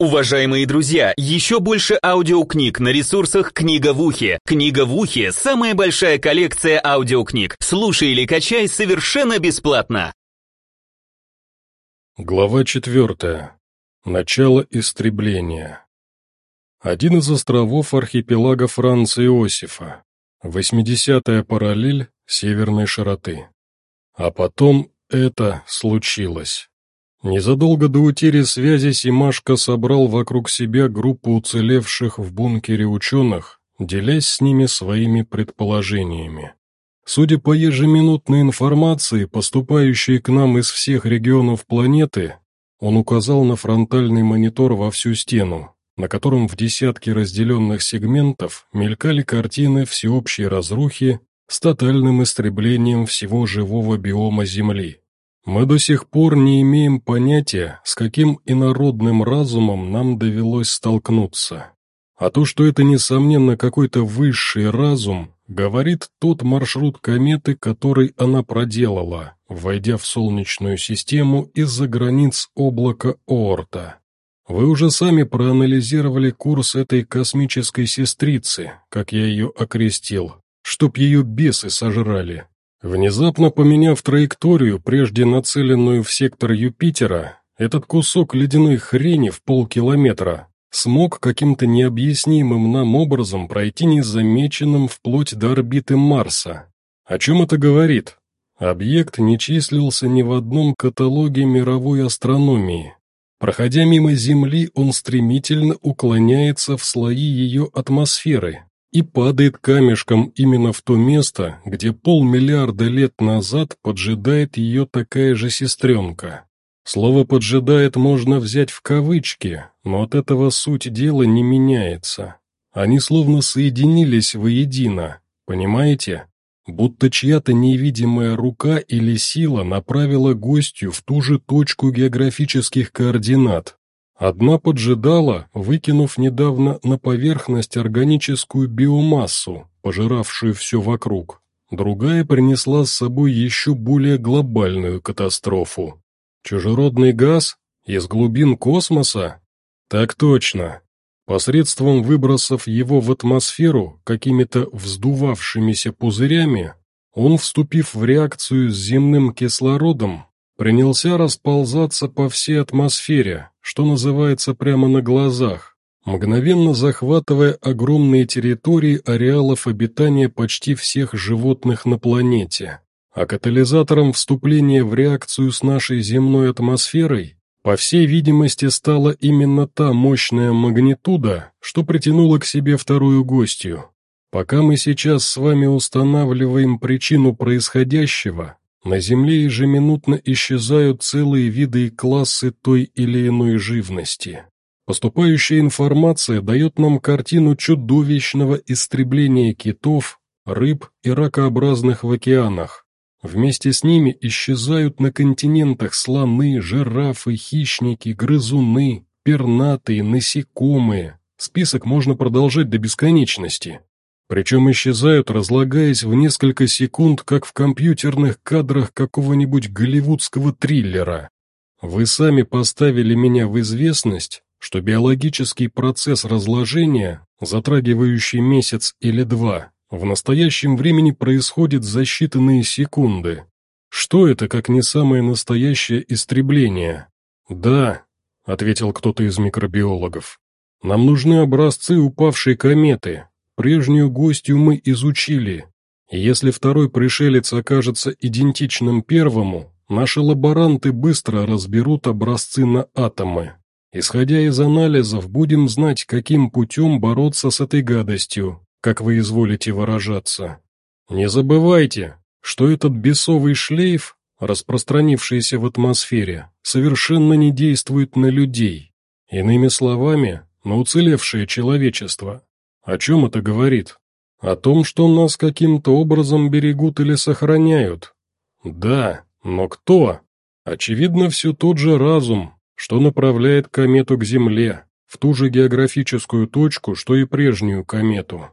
Уважаемые друзья, еще больше аудиокниг на ресурсах «Книга в ухе». «Книга в ухе» — самая большая коллекция аудиокниг. Слушай или качай совершенно бесплатно. Глава четвертая. Начало истребления. Один из островов архипелага Франца Иосифа. 80-я параллель северной широты. А потом это случилось. Незадолго до утери связи Симашко собрал вокруг себя группу уцелевших в бункере ученых, делясь с ними своими предположениями. Судя по ежеминутной информации, поступающей к нам из всех регионов планеты, он указал на фронтальный монитор во всю стену, на котором в десятки разделенных сегментов мелькали картины всеобщей разрухи с тотальным истреблением всего живого биома Земли. Мы до сих пор не имеем понятия, с каким инородным разумом нам довелось столкнуться. А то, что это, несомненно, какой-то высший разум, говорит тот маршрут кометы, который она проделала, войдя в Солнечную систему из-за границ облака Оорта. Вы уже сами проанализировали курс этой космической сестрицы, как я ее окрестил, чтоб ее бесы сожрали. Внезапно поменяв траекторию, прежде нацеленную в сектор Юпитера, этот кусок ледяной хрени в полкилометра смог каким-то необъяснимым нам образом пройти незамеченным вплоть до орбиты Марса. О чем это говорит? Объект не числился ни в одном каталоге мировой астрономии. Проходя мимо Земли, он стремительно уклоняется в слои ее атмосферы, и падает камешком именно в то место, где полмиллиарда лет назад поджидает ее такая же сестренка. Слово «поджидает» можно взять в кавычки, но от этого суть дела не меняется. Они словно соединились воедино, понимаете? Будто чья-то невидимая рука или сила направила гостью в ту же точку географических координат, Одна поджидала, выкинув недавно на поверхность органическую биомассу, пожиравшую все вокруг. Другая принесла с собой еще более глобальную катастрофу. Чужеродный газ? Из глубин космоса? Так точно. Посредством выбросов его в атмосферу какими-то вздувавшимися пузырями, он, вступив в реакцию с земным кислородом, принялся расползаться по всей атмосфере, что называется прямо на глазах, мгновенно захватывая огромные территории ареалов обитания почти всех животных на планете. А катализатором вступления в реакцию с нашей земной атмосферой, по всей видимости, стала именно та мощная магнитуда, что притянула к себе вторую гостью. Пока мы сейчас с вами устанавливаем причину происходящего, на Земле ежеминутно исчезают целые виды и классы той или иной живности. Поступающая информация дает нам картину чудовищного истребления китов, рыб и ракообразных в океанах. Вместе с ними исчезают на континентах слоны, жирафы, хищники, грызуны, пернатые, насекомые. Список можно продолжать до бесконечности. Причем исчезают, разлагаясь в несколько секунд, как в компьютерных кадрах какого-нибудь голливудского триллера. Вы сами поставили меня в известность, что биологический процесс разложения, затрагивающий месяц или два, в настоящем времени происходит за считанные секунды. Что это, как не самое настоящее истребление? Да, ответил кто-то из микробиологов. Нам нужны образцы упавшей кометы, Прежнюю гостью мы изучили, если второй пришелец окажется идентичным первому, наши лаборанты быстро разберут образцы на атомы. Исходя из анализов, будем знать, каким путем бороться с этой гадостью, как вы изволите выражаться. Не забывайте, что этот бесовый шлейф, распространившийся в атмосфере, совершенно не действует на людей. Иными словами, на уцелевшее человечество. О чем это говорит? О том, что нас каким-то образом берегут или сохраняют? Да, но кто? Очевидно, все тот же разум, что направляет комету к Земле, в ту же географическую точку, что и прежнюю комету.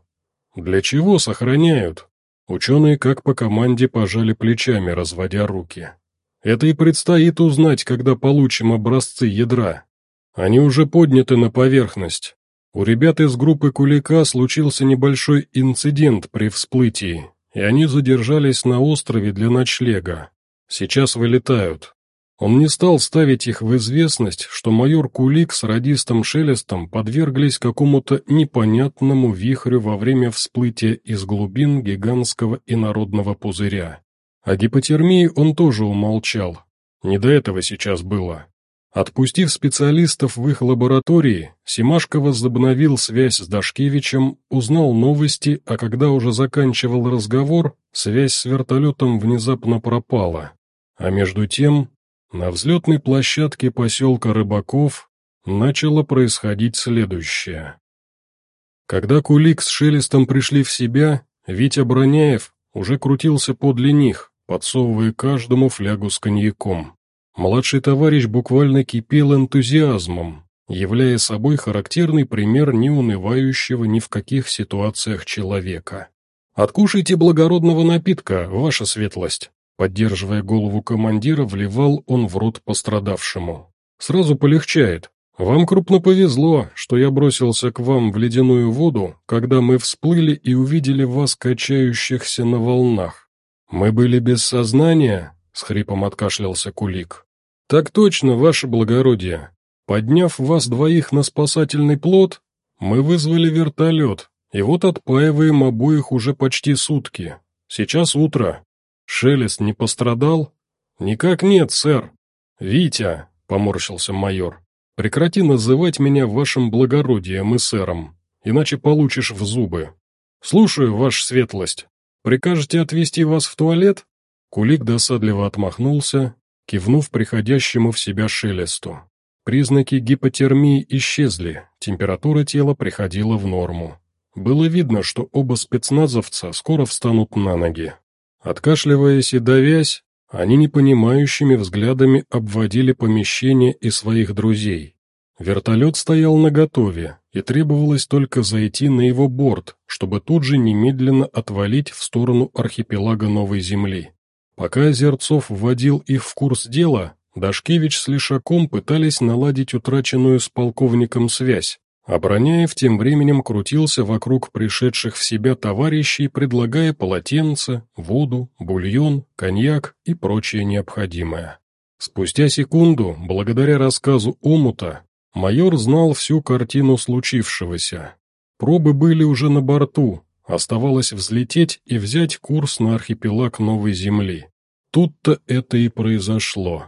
Для чего сохраняют? Ученые как по команде пожали плечами, разводя руки. Это и предстоит узнать, когда получим образцы ядра. Они уже подняты на поверхность. У ребят из группы Кулика случился небольшой инцидент при всплытии, и они задержались на острове для ночлега. Сейчас вылетают. Он не стал ставить их в известность, что майор Кулик с радистом Шелестом подверглись какому-то непонятному вихрю во время всплытия из глубин гигантского инородного пузыря. О гипотермии он тоже умолчал. Не до этого сейчас было. Отпустив специалистов в их лаборатории, Симашко возобновил связь с Дашкевичем, узнал новости, а когда уже заканчивал разговор, связь с вертолетом внезапно пропала. А между тем, на взлетной площадке поселка Рыбаков начало происходить следующее. Когда Кулик с Шелестом пришли в себя, Витя Броняев уже крутился подле них, подсовывая каждому флягу с коньяком. Младший товарищ буквально кипел энтузиазмом, являя собой характерный пример неунывающего ни в каких ситуациях человека. «Откушайте благородного напитка, ваша светлость!» Поддерживая голову командира, вливал он в рот пострадавшему. «Сразу полегчает. Вам крупно повезло, что я бросился к вам в ледяную воду, когда мы всплыли и увидели вас, качающихся на волнах. Мы были без сознания?» — с хрипом откашлялся Кулик. «Так точно, ваше благородие. Подняв вас двоих на спасательный плот, мы вызвали вертолет, и вот отпаиваем обоих уже почти сутки. Сейчас утро. Шелест не пострадал?» «Никак нет, сэр». «Витя», — поморщился майор, — «прекрати называть меня вашим благородием и сэром, иначе получишь в зубы. Слушаю, ваша светлость. Прикажете отвезти вас в туалет?» Кулик досадливо отмахнулся кивнув приходящему в себя шелесту. Признаки гипотермии исчезли, температура тела приходила в норму. Было видно, что оба спецназовца скоро встанут на ноги. Откашливаясь и давясь, они непонимающими взглядами обводили помещение и своих друзей. Вертолет стоял наготове, и требовалось только зайти на его борт, чтобы тут же немедленно отвалить в сторону архипелага Новой Земли. Пока Озерцов вводил их в курс дела, Дашкевич с Лишаком пытались наладить утраченную с полковником связь, а Броняев тем временем крутился вокруг пришедших в себя товарищей, предлагая полотенце, воду, бульон, коньяк и прочее необходимое. Спустя секунду, благодаря рассказу Омута, майор знал всю картину случившегося. Пробы были уже на борту, Оставалось взлететь и взять курс на архипелаг Новой Земли. Тут-то это и произошло.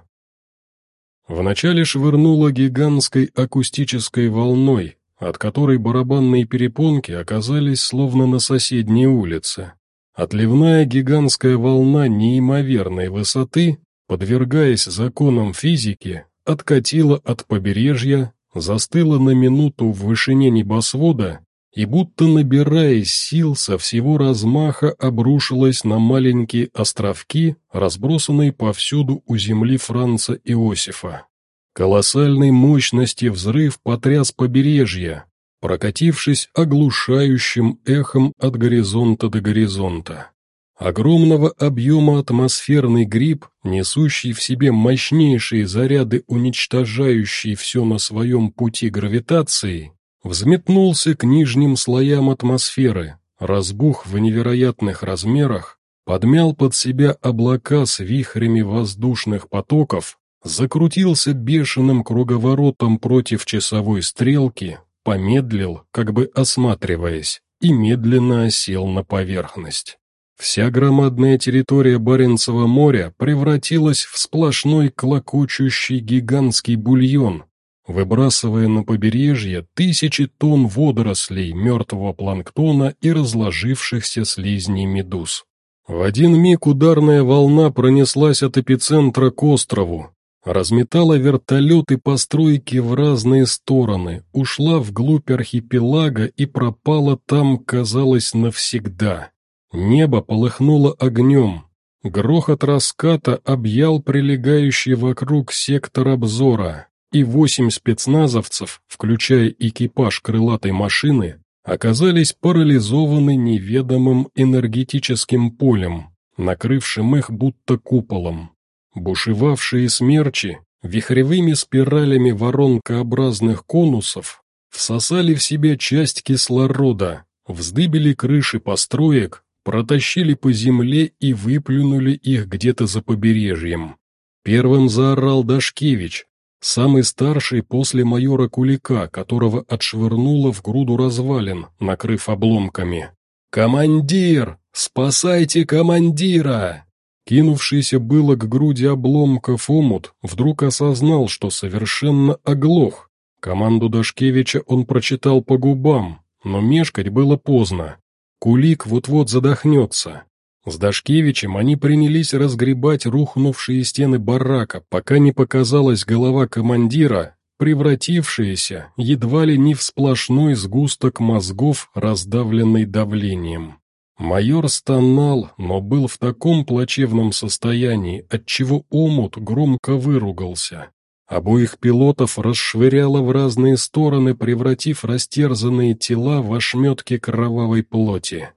Вначале швырнуло гигантской акустической волной, от которой барабанные перепонки оказались словно на соседней улице. Отливная гигантская волна неимоверной высоты, подвергаясь законам физики, откатила от побережья, застыла на минуту в вышине небосвода и будто набирая сил со всего размаха обрушилась на маленькие островки, разбросанные повсюду у земли Франца Иосифа. Колоссальной мощности взрыв потряс побережье, прокатившись оглушающим эхом от горизонта до горизонта. Огромного объема атмосферный гриб, несущий в себе мощнейшие заряды, уничтожающие все на своем пути гравитации, взметнулся к нижним слоям атмосферы, разбух в невероятных размерах, подмял под себя облака с вихрями воздушных потоков, закрутился бешеным круговоротом против часовой стрелки, помедлил, как бы осматриваясь, и медленно осел на поверхность. Вся громадная территория Баренцева моря превратилась в сплошной клокочущий гигантский бульон, выбрасывая на побережье тысячи тонн водорослей, мертвого планктона и разложившихся слизней медуз. В один миг ударная волна пронеслась от эпицентра к острову, разметала вертолеты постройки в разные стороны, ушла вглубь архипелага и пропала там, казалось, навсегда. Небо полыхнуло огнем, грохот раската объял прилегающий вокруг сектор обзора, и восемь спецназовцев, включая экипаж крылатой машины, оказались парализованы неведомым энергетическим полем, накрывшим их будто куполом. Бушевавшие смерчи, вихревыми спиралями воронкообразных конусов всосали в себя часть кислорода, вздыбили крыши построек, протащили по земле и выплюнули их где-то за побережьем. Первым заорал Дашкевич, самый старший после майора Кулика, которого отшвырнуло в груду развалин, накрыв обломками. «Командир! Спасайте командира!» Кинувшийся было к груди обломков омут, вдруг осознал, что совершенно оглох. Команду Дашкевича он прочитал по губам, но мешкать было поздно. Кулик вот-вот задохнется. С Дашкевичем они принялись разгребать рухнувшие стены барака, пока не показалась голова командира, превратившаяся едва ли не в сплошной сгусток мозгов, раздавленный давлением. Майор стонал, но был в таком плачевном состоянии, отчего омут громко выругался. Обоих пилотов расшвыряло в разные стороны, превратив растерзанные тела в ошметки кровавой плоти.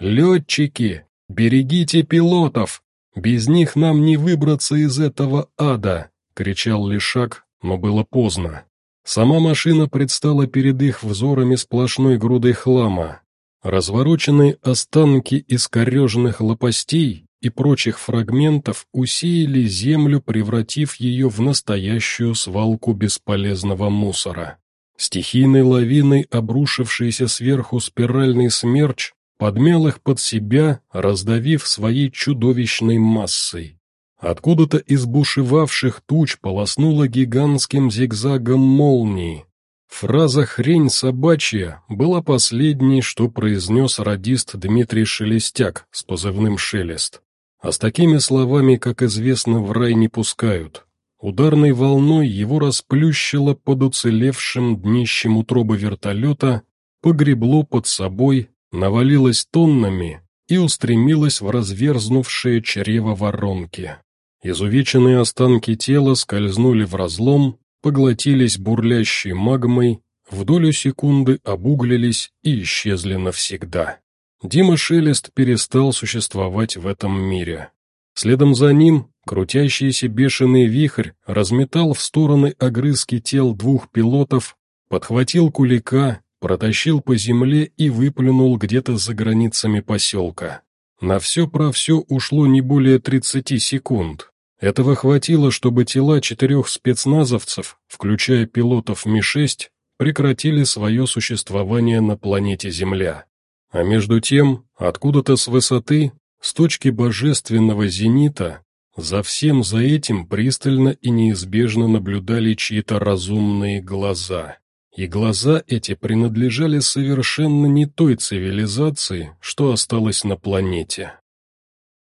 «Летчики, берегите пилотов! Без них нам не выбраться из этого ада!» — кричал Лишак, но было поздно. Сама машина предстала перед их взорами сплошной грудой хлама, Развороченные останки искореженных лопастей и прочих фрагментов усеяли землю, превратив ее в настоящую свалку бесполезного мусора. Стихийной лавиной, обрушившийся сверху спиральный смерч, подмял их под себя, раздавив своей чудовищной массой. Откуда-то из бушевавших туч полоснуло гигантским зигзагом молнии, Фраза «хрень собачья» была последней, что произнес радист Дмитрий Шелестяк с позывным «Шелест». А с такими словами, как известно, в рай не пускают. Ударной волной его расплющило под уцелевшим днищем утробы вертолета, погребло под собой, навалилось тоннами и устремилось в разверзнувшее чрево воронки. Изувеченные останки тела скользнули в разлом, поглотились бурлящей магмой, в долю секунды обуглились и исчезли навсегда. Дима Шелест перестал существовать в этом мире. Следом за ним крутящийся бешеный вихрь разметал в стороны огрызки тел двух пилотов, подхватил кулика, протащил по земле и выплюнул где-то за границами поселка. На все про все ушло не более 30 секунд. Этого хватило, чтобы тела четырех спецназовцев, включая пилотов Ми-6, прекратили свое существование на планете Земля. А между тем, откуда-то с высоты, с точки божественного зенита, за всем за этим пристально и неизбежно наблюдали чьи-то разумные глаза. И глаза эти принадлежали совершенно не той цивилизации, что осталось на планете.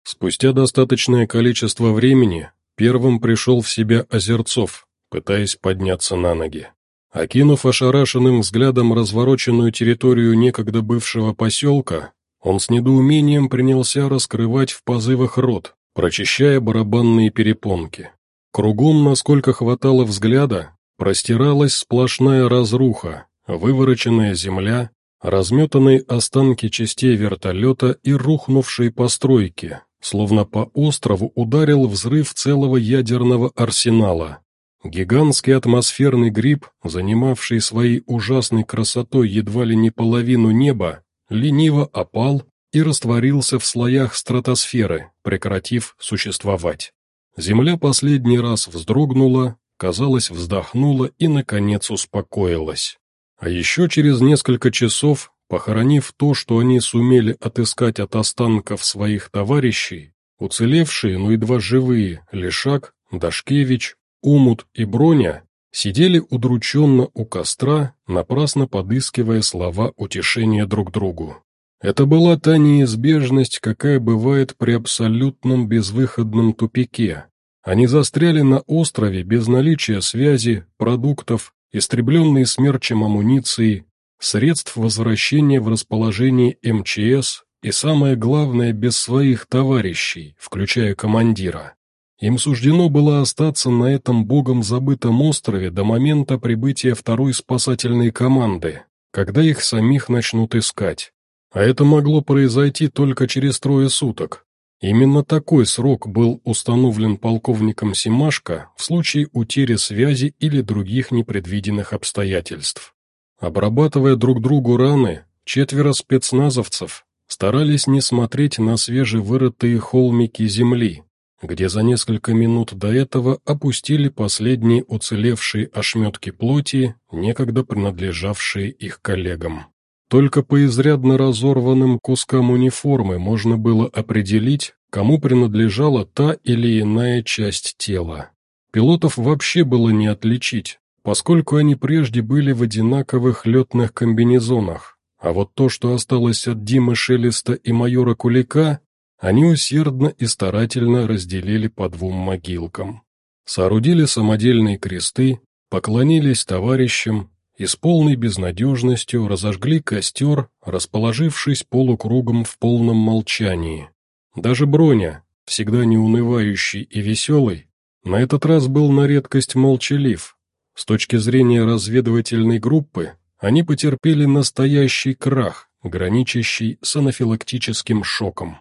Спустя достаточное количество времени первым пришел в себя Озерцов, пытаясь подняться на ноги. Окинув ошарашенным взглядом развороченную территорию некогда бывшего поселка, он с недоумением принялся раскрывать в позывах рот, прочищая барабанные перепонки. Кругом, насколько хватало взгляда, простиралась сплошная разруха, вывороченная земля, разметанные останки частей вертолета и рухнувшие постройки, словно по острову ударил взрыв целого ядерного арсенала. Гигантский атмосферный гриб, занимавший своей ужасной красотой едва ли не половину неба, лениво опал и растворился в слоях стратосферы, прекратив существовать. Земля последний раз вздрогнула, казалось, вздохнула и, наконец, успокоилась. А еще через несколько часов Похоронив то, что они сумели отыскать от останков своих товарищей, уцелевшие, но едва живые, Лешак, Дашкевич, Умут и Броня сидели удрученно у костра, напрасно подыскивая слова утешения друг другу. Это была та неизбежность, какая бывает при абсолютном безвыходном тупике. Они застряли на острове без наличия связи, продуктов, истребленные смерчем амуниции, средств возвращения в расположение МЧС и, самое главное, без своих товарищей, включая командира. Им суждено было остаться на этом богом забытом острове до момента прибытия второй спасательной команды, когда их самих начнут искать. А это могло произойти только через трое суток. Именно такой срок был установлен полковником Симашко в случае утери связи или других непредвиденных обстоятельств. Обрабатывая друг другу раны, четверо спецназовцев старались не смотреть на свежевырытые холмики земли, где за несколько минут до этого опустили последние уцелевшие ошметки плоти, некогда принадлежавшие их коллегам. Только по изрядно разорванным кускам униформы можно было определить, кому принадлежала та или иная часть тела. Пилотов вообще было не отличить, поскольку они прежде были в одинаковых летных комбинезонах, а вот то, что осталось от Димы Шелеста и майора Кулика, они усердно и старательно разделили по двум могилкам. Соорудили самодельные кресты, поклонились товарищам и с полной безнадежностью разожгли костер, расположившись полукругом в полном молчании. Даже Броня, всегда неунывающий и веселый, на этот раз был на редкость молчалив. С точки зрения разведывательной группы, они потерпели настоящий крах, граничащий с анафилактическим шоком.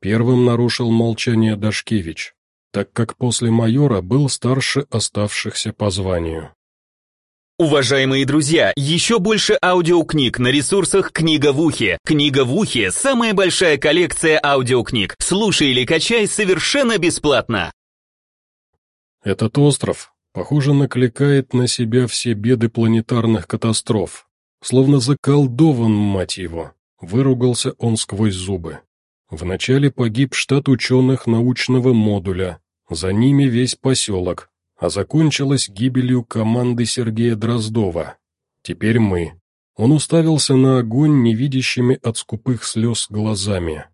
Первым нарушил молчание Дашкевич, так как после майора был старше оставшихся по званию. Уважаемые друзья, еще больше аудиокниг на ресурсах «Книга в ухе». «Книга в ухе» — самая большая коллекция аудиокниг. Слушай или качай совершенно бесплатно. Этот остров, похоже, накликает на себя все беды планетарных катастроф. Словно заколдован, мать его. Выругался он сквозь зубы. Вначале погиб штат ученых научного модуля, за ними весь поселок, а закончилось гибелью команды Сергея Дроздова. Теперь мы. Он уставился на огонь невидящими от скупых слез глазами.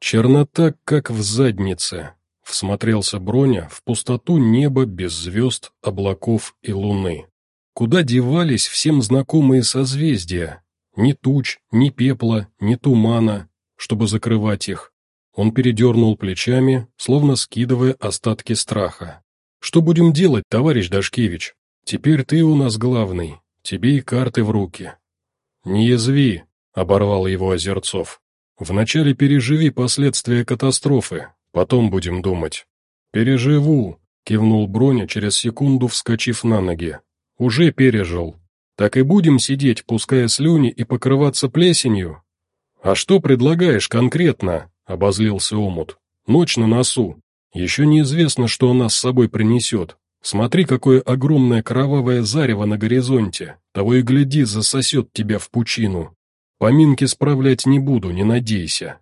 Чернота, как в заднице. Всмотрелся Броня в пустоту неба без звезд, облаков и луны. Куда девались всем знакомые созвездия? Ни туч, ни пепла, ни тумана, чтобы закрывать их. Он передернул плечами, словно скидывая остатки страха. «Что будем делать, товарищ Дашкевич? Теперь ты у нас главный, тебе и карты в руки». «Не язви», — оборвал его Озерцов. «Вначале переживи последствия катастрофы, потом будем думать». «Переживу», — кивнул Броня, через секунду вскочив на ноги. «Уже пережил. Так и будем сидеть, пуская слюни и покрываться плесенью?» «А что предлагаешь конкретно?» — обозлился Омут. «Ночь на носу. Еще неизвестно, что она с собой принесет. Смотри, какое огромное кровавое зарево на горизонте. Того и гляди, засосет тебя в пучину. Поминки справлять не буду, не надейся».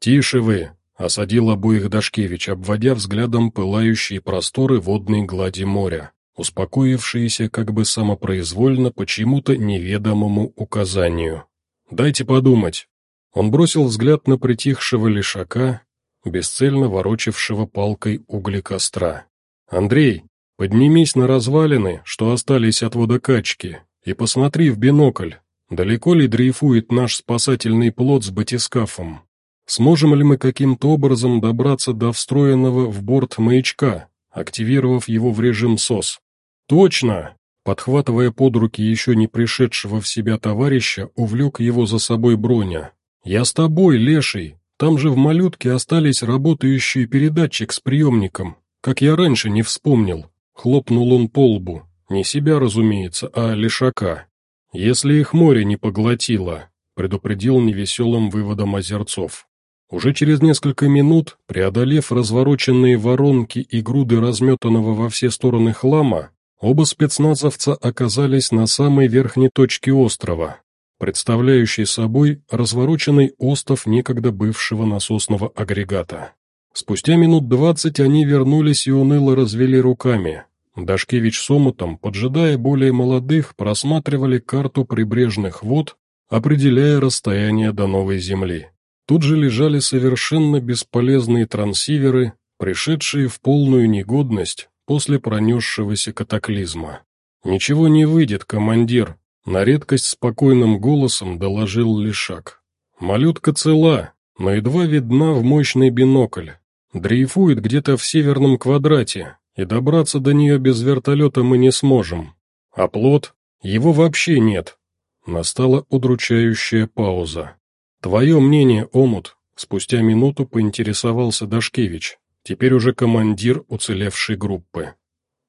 «Тише вы!» — осадил обоих Дашкевич, обводя взглядом пылающие просторы водной глади моря, успокоившиеся как бы самопроизвольно почему-то неведомому указанию. «Дайте подумать». Он бросил взгляд на притихшего лишака, бесцельно ворочавшего палкой угли костра. «Андрей, поднимись на развалины, что остались от водокачки, и посмотри в бинокль, далеко ли дрейфует наш спасательный плот с батискафом. Сможем ли мы каким-то образом добраться до встроенного в борт маячка, активировав его в режим СОС?» «Точно!» Подхватывая под руки еще не пришедшего в себя товарища, увлек его за собой Броня. «Я с тобой, Леший. Там же в малютке остались работающий передатчик с приемником. Как я раньше не вспомнил». Хлопнул он по лбу. Не себя, разумеется, а лишака. «Если их море не поглотило», — предупредил невеселым выводом Озерцов. Уже через несколько минут, преодолев развороченные воронки и груды разметанного во все стороны хлама, оба спецназовца оказались на самой верхней точке острова, представляющий собой развороченный остов некогда бывшего насосного агрегата. Спустя минут двадцать они вернулись и уныло развели руками. Дашкевич с омутом, поджидая более молодых, просматривали карту прибрежных вод, определяя расстояние до новой земли. Тут же лежали совершенно бесполезные трансиверы, пришедшие в полную негодность после пронесшегося катаклизма. «Ничего не выйдет, командир», на редкость спокойным голосом доложил Лишак. «Малютка цела, но едва видна в мощный бинокль. Дрейфует где-то в северном квадрате, и добраться до нее без вертолета мы не сможем. А плод? Его вообще нет». Настала удручающая пауза. «Твое мнение, Омут?» — Спустя минуту поинтересовался Дашкевич, теперь уже командир уцелевшей группы.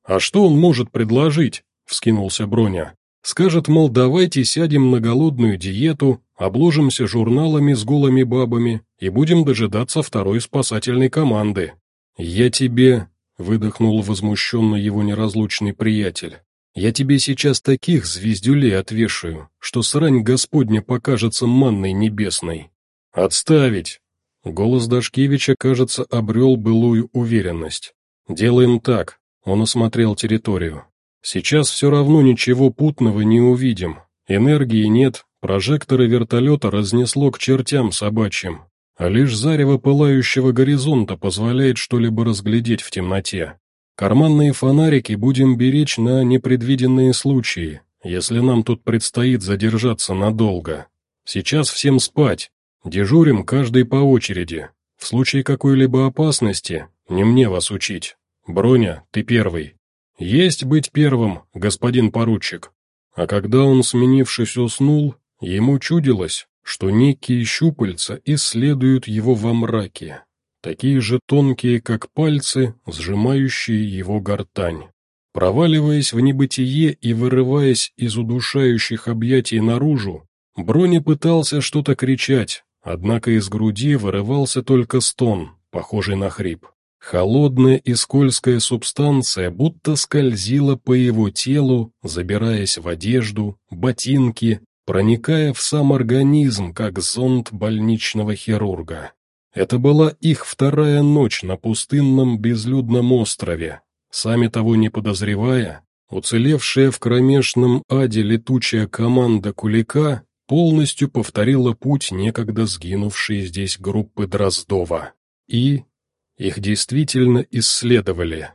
«А что он может предложить?» — вскинулся Броня. «Скажет, мол, давайте сядем на голодную диету, обложимся журналами с голыми бабами и будем дожидаться второй спасательной команды. Я тебе...» — выдохнул возмущенно его неразлучный приятель. «Я тебе сейчас таких звездюлей отвешаю, что срань Господня покажется манной небесной. Отставить!» Голос Дашкевича, кажется, обрел былую уверенность. «Делаем так», — он осмотрел территорию. «Сейчас все равно ничего путного не увидим. Энергии нет, прожекторы вертолета разнесло к чертям собачьим, а лишь зарево пылающего горизонта позволяет что-либо разглядеть в темноте. Карманные фонарики будем беречь на непредвиденные случаи, если нам тут предстоит задержаться надолго. Сейчас всем спать, Дежурим каждый по очереди. В случае какой-либо опасности, не мне вас учить. Броня, ты первый. Есть быть первым, господин поручик. А когда он, сменившись, уснул, ему чудилось, что некие щупальца исследуют его во мраке, такие же тонкие, как пальцы, сжимающие его гортань. Проваливаясь в небытие и вырываясь из удушающих объятий наружу, Броня пытался что-то кричать, Однако из груди вырывался только стон, похожий на хрип. Холодная и скользкая субстанция будто скользила по его телу, забираясь в одежду, ботинки, проникая в сам организм, как зонд больничного хирурга. Это была их вторая ночь на пустынном безлюдном острове. Сами того не подозревая, уцелевшая в кромешном аде летучая команда Кулика полностью повторила путь некогда сгинувшей здесь группы Дроздова. И их действительно исследовали.